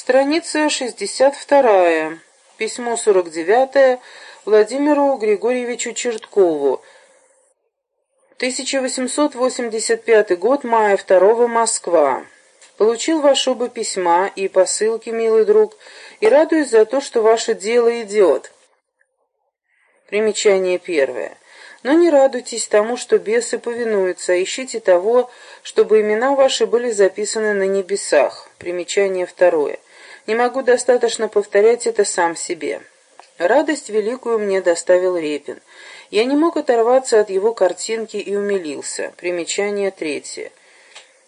Страница 62. Письмо 49 Владимиру Григорьевичу Черткову. 1885 год, мая 2 Москва. Получил ваш оба письма и посылки, милый друг, и радуюсь за то, что ваше дело идет. Примечание первое. Но не радуйтесь тому, что бесы повинуются, а ищите того, чтобы имена ваши были записаны на небесах. Примечание второе. Не могу достаточно повторять это сам себе. Радость великую мне доставил Репин. Я не мог оторваться от его картинки и умилился. Примечание третье.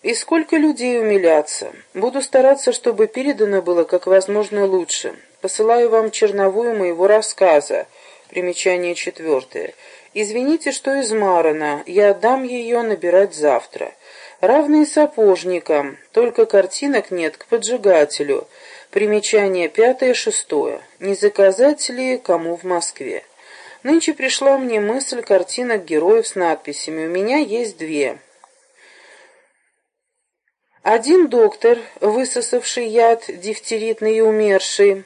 И сколько людей умилятся. Буду стараться, чтобы передано было как возможно лучше. Посылаю вам черновую моего рассказа. Примечание четвертое. Извините, что измарана. Я отдам ее набирать завтра. Равные сапожникам. Только картинок нет к поджигателю. Примечание пятое-шестое. Не заказать ли кому в Москве? Нынче пришла мне мысль картинок героев с надписями. У меня есть две. Один доктор, высосавший яд, дифтеритный и умерший.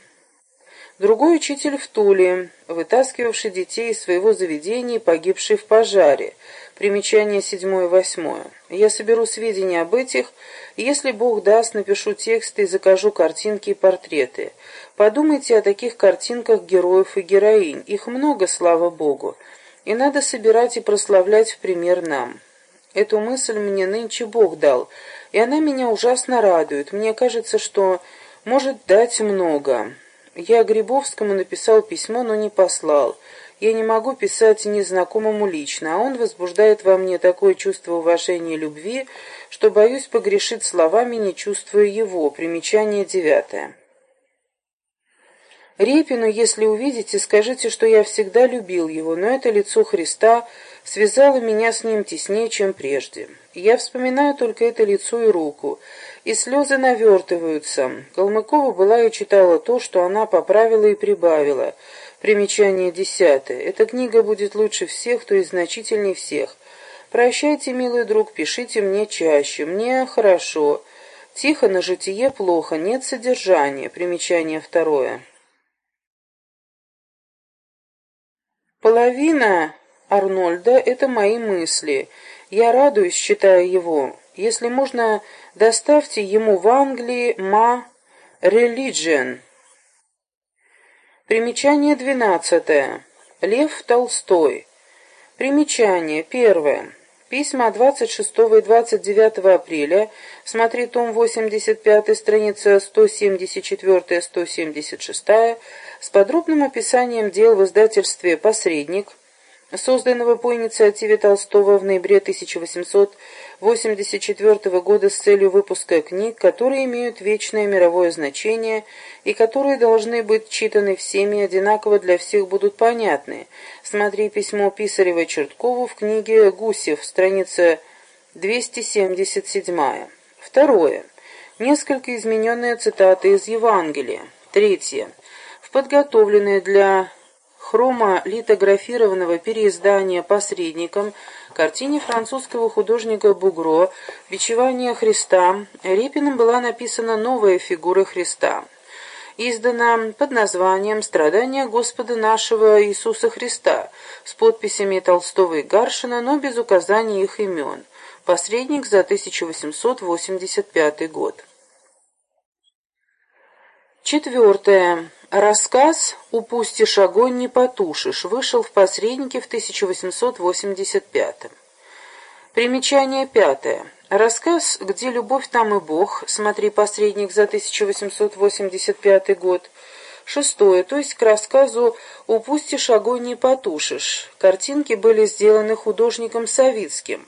Другой учитель в Туле, вытаскивавший детей из своего заведения и погибший в пожаре. Примечание седьмое и восьмое. Я соберу сведения об этих, если Бог даст, напишу тексты и закажу картинки и портреты. Подумайте о таких картинках героев и героинь. Их много, слава Богу. И надо собирать и прославлять в пример нам. Эту мысль мне нынче Бог дал, и она меня ужасно радует. Мне кажется, что может дать много. Я Грибовскому написал письмо, но не послал. Я не могу писать незнакомому лично, а он возбуждает во мне такое чувство уважения и любви, что боюсь погрешить словами, не чувствуя его. Примечание девятое. Репину, если увидите, скажите, что я всегда любил его, но это лицо Христа связало меня с ним теснее, чем прежде. Я вспоминаю только это лицо и руку, и слезы навертываются. Калмыкова была и читала то, что она поправила и прибавила. Примечание десятое. Эта книга будет лучше всех, то есть значительней всех. Прощайте, милый друг, пишите мне чаще. Мне хорошо. Тихо на житие плохо, нет содержания. Примечание второе. Половина Арнольда — это мои мысли. Я радуюсь, читая его. Если можно, доставьте ему в Англии «Ма Religion». Примечание двенадцатое. Лев Толстой. Примечание первое. Письма 26 и 29 апреля, смотри том 85, страница 174-176, с подробным описанием дел в издательстве «Посредник», созданного по инициативе Толстого в ноябре 1884 года с целью выпуска книг, которые имеют вечное мировое значение и которые должны быть читаны всеми одинаково для всех будут понятны. Смотри письмо Писарева Черткову в книге «Гусев», страница 277. Второе. Несколько измененные цитаты из Евангелия. Третье. В подготовленной для хромолитографированного переиздания посредником картине французского художника Бугро «Бичевание Христа» Репиным была написана новая фигура Христа. Издана под названием «Страдания Господа нашего Иисуса Христа» с подписями Толстого и Гаршина, но без указания их имен. Посредник за 1885 год. Четвертое. Рассказ «Упустишь огонь, не потушишь» вышел в «Посреднике» в 1885 Примечание пятое. Рассказ «Где любовь, там и Бог», смотри «Посредник» за 1885 год. Шестое, то есть к рассказу «Упустишь огонь, не потушишь». Картинки были сделаны художником Савицким.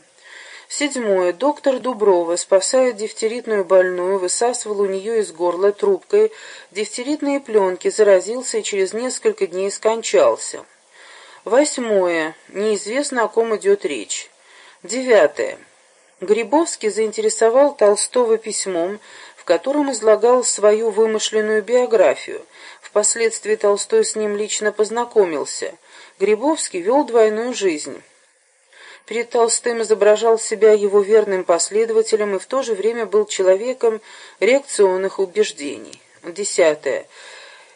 Седьмое. Доктор Дуброва, спасая дифтеритную больную, высасывал у нее из горла трубкой дифтеритные пленки, заразился и через несколько дней скончался. Восьмое. Неизвестно, о ком идет речь. Девятое. Грибовский заинтересовал Толстого письмом, в котором излагал свою вымышленную биографию. Впоследствии Толстой с ним лично познакомился. Грибовский вел двойную жизнь. Перед Толстым изображал себя его верным последователем и в то же время был человеком реакционных убеждений. Десятое.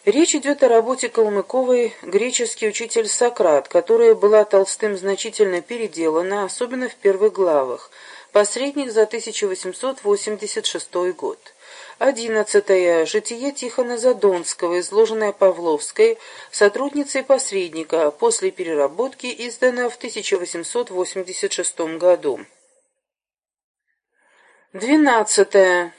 Речь идет о работе Калмыковой «Греческий учитель Сократ», которая была Толстым значительно переделана, особенно в первых главах. Посредник за 1886 год. Одиннадцатое. Житие Тихона Задонского, изложенное Павловской, сотрудницей посредника, после переработки, издано в 1886 году. Двенадцатое.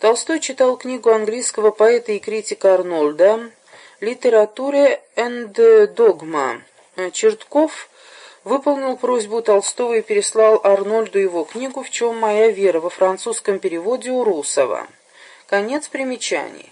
Толстой читал книгу английского поэта и критика Арнольда «Литературе and догма». Чертков выполнил просьбу Толстого и переслал Арнольду его книгу «В чем моя вера» во французском переводе у Русова. Конец примечаний.